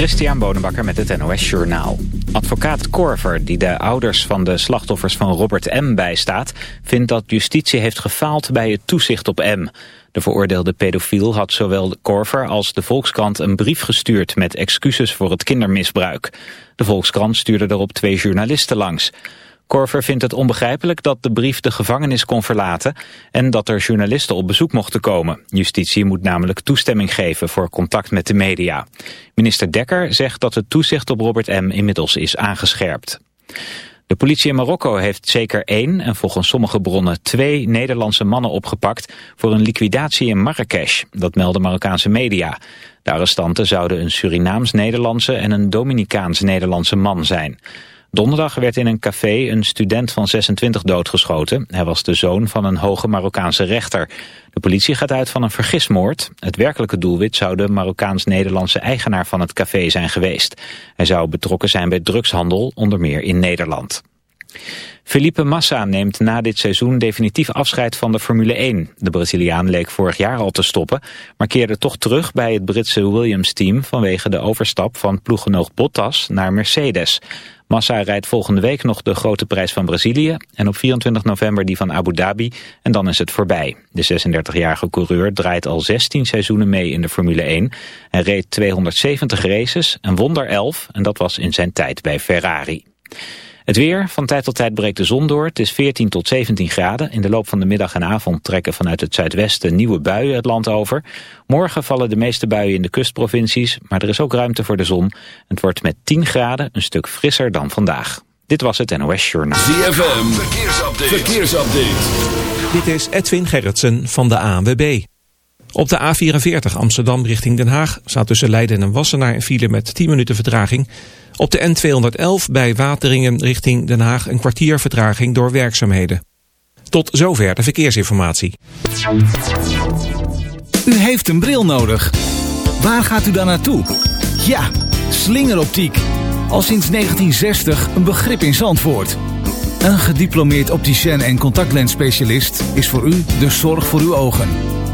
Christian Bonenbakker met het NOS Journaal. Advocaat Korver, die de ouders van de slachtoffers van Robert M. bijstaat... vindt dat justitie heeft gefaald bij het toezicht op M. De veroordeelde pedofiel had zowel Korver als de Volkskrant een brief gestuurd... met excuses voor het kindermisbruik. De Volkskrant stuurde erop twee journalisten langs... Korver vindt het onbegrijpelijk dat de brief de gevangenis kon verlaten en dat er journalisten op bezoek mochten komen. Justitie moet namelijk toestemming geven voor contact met de media. Minister Dekker zegt dat het toezicht op Robert M. inmiddels is aangescherpt. De politie in Marokko heeft zeker één en volgens sommige bronnen twee Nederlandse mannen opgepakt voor een liquidatie in Marrakesh. Dat melden Marokkaanse media. De arrestanten zouden een Surinaams-Nederlandse en een Dominicaans-Nederlandse man zijn. Donderdag werd in een café een student van 26 doodgeschoten. Hij was de zoon van een hoge Marokkaanse rechter. De politie gaat uit van een vergismoord. Het werkelijke doelwit zou de Marokkaans-Nederlandse eigenaar van het café zijn geweest. Hij zou betrokken zijn bij drugshandel, onder meer in Nederland. Felipe Massa neemt na dit seizoen definitief afscheid van de Formule 1. De Braziliaan leek vorig jaar al te stoppen, maar keerde toch terug bij het Britse Williams-team vanwege de overstap van ploeggenoot Bottas naar Mercedes. Massa rijdt volgende week nog de grote prijs van Brazilië en op 24 november die van Abu Dhabi en dan is het voorbij. De 36-jarige coureur draait al 16 seizoenen mee in de Formule 1 en reed 270 races en won er 11 en dat was in zijn tijd bij Ferrari. Het weer, van tijd tot tijd breekt de zon door. Het is 14 tot 17 graden. In de loop van de middag en avond trekken vanuit het zuidwesten nieuwe buien het land over. Morgen vallen de meeste buien in de kustprovincies, maar er is ook ruimte voor de zon. Het wordt met 10 graden een stuk frisser dan vandaag. Dit was het NOS Journal. ZFM, verkeersupdate. verkeersupdate. Dit is Edwin Gerritsen van de ANWB. Op de A44 Amsterdam richting Den Haag staat tussen Leiden en Wassenaar een file met 10 minuten vertraging... Op de N211 bij Wateringen richting Den Haag een kwartier vertraging door werkzaamheden. Tot zover de verkeersinformatie. U heeft een bril nodig. Waar gaat u dan naartoe? Ja, slingeroptiek. Al sinds 1960 een begrip in Zandvoort. Een gediplomeerd opticien en contactlensspecialist is voor u de zorg voor uw ogen.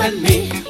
and me.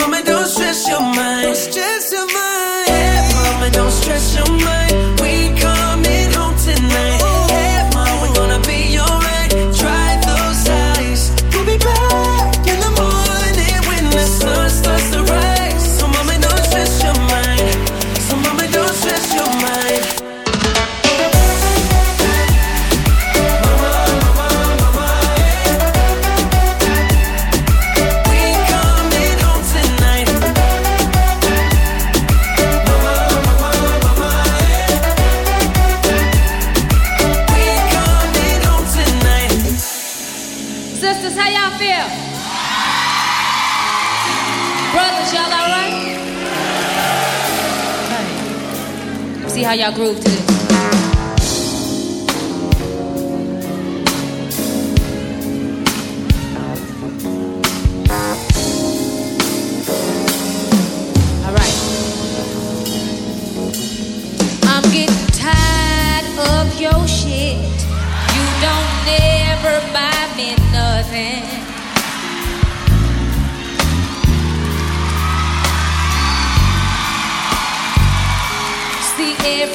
mama don't groove to this.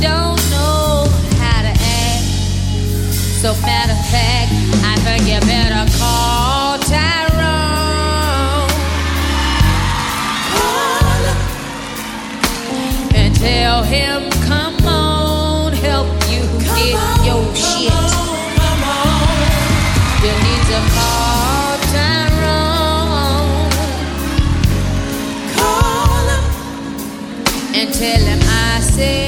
don't know how to act. So matter of fact, I think you better call Tyrone. Call and tell him, come on, help you come get on, your come shit. On, come on. You need to call Tyrone. Call him. And tell him I said.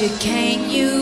you can you?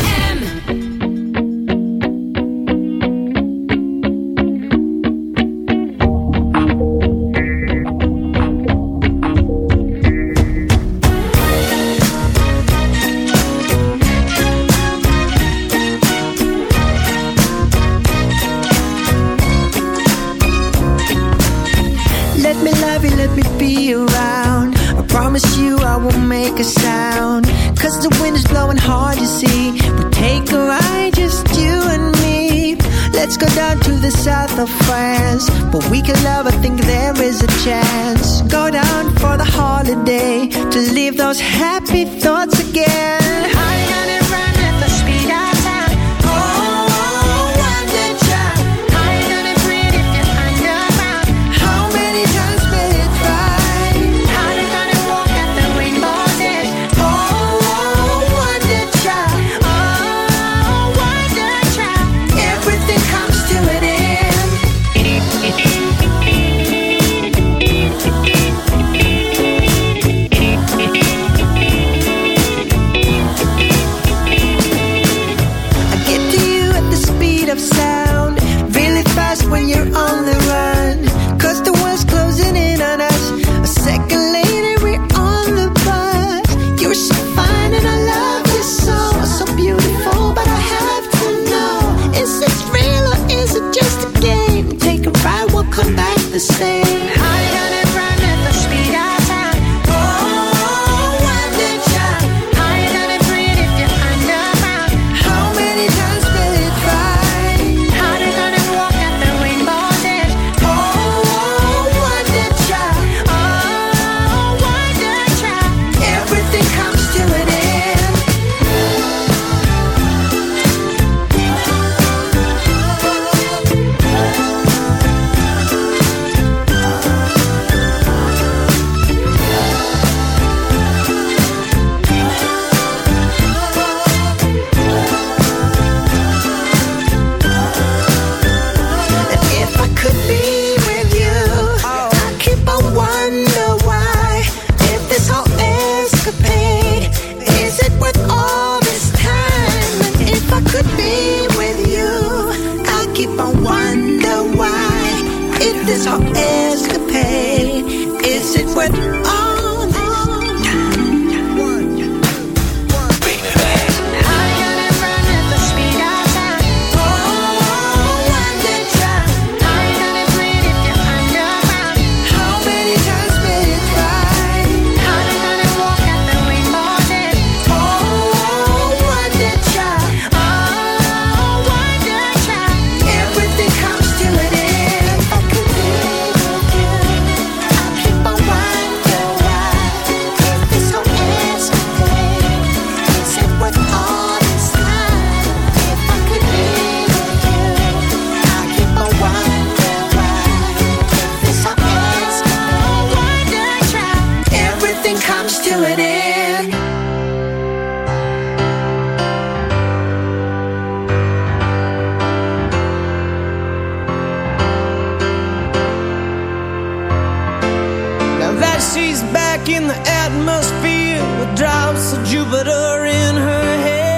the atmosphere with drops of Jupiter in her hair.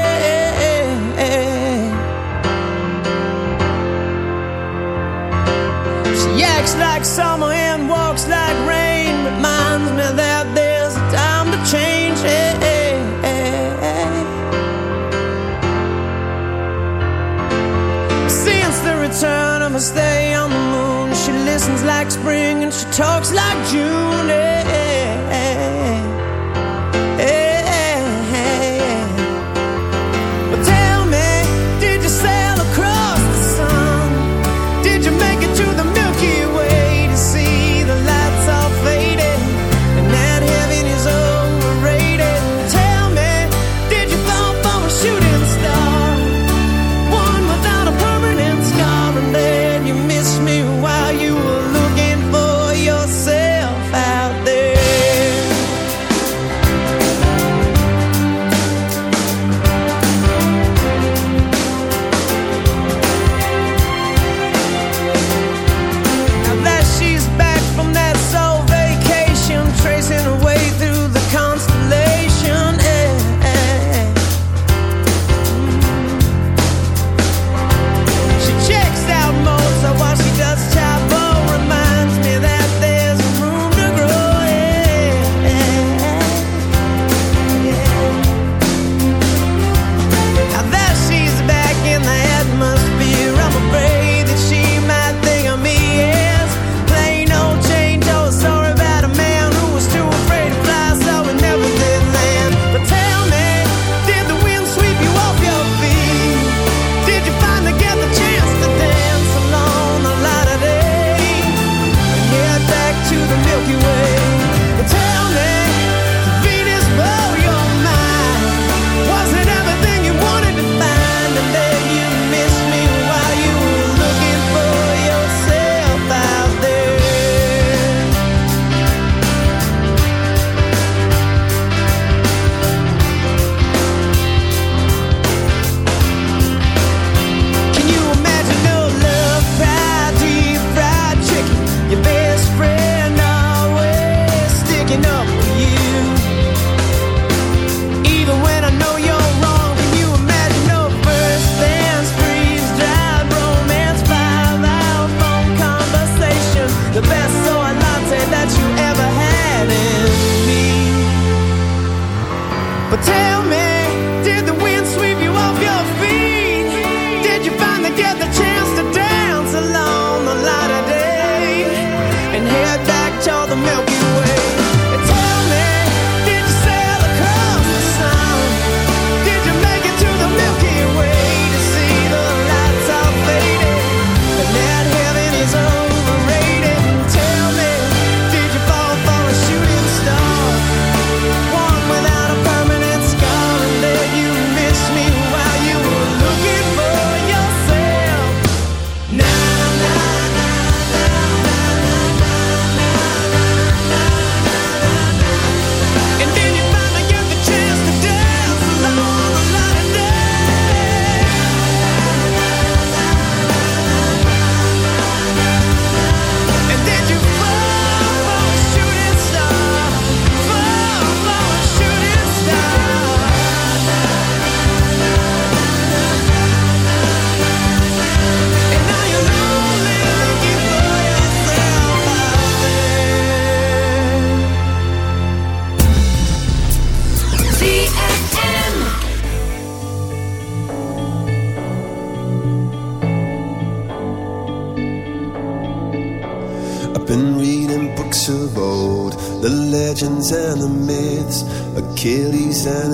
She acts like summer and walks like rain. Reminds me that there's a time to change. Since the return of a stay on the moon, she listens like spring and she talks like June.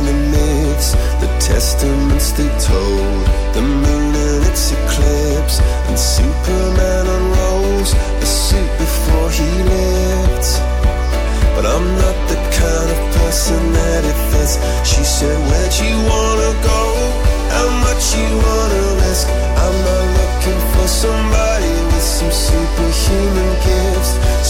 the myths, the testaments they told, the moon and its eclipse, and Superman unrolls the suit before he lived. But I'm not the kind of person that it fits. She said, Where'd you wanna go? How much you wanna risk? I'm not looking for somebody with some superhuman gifts,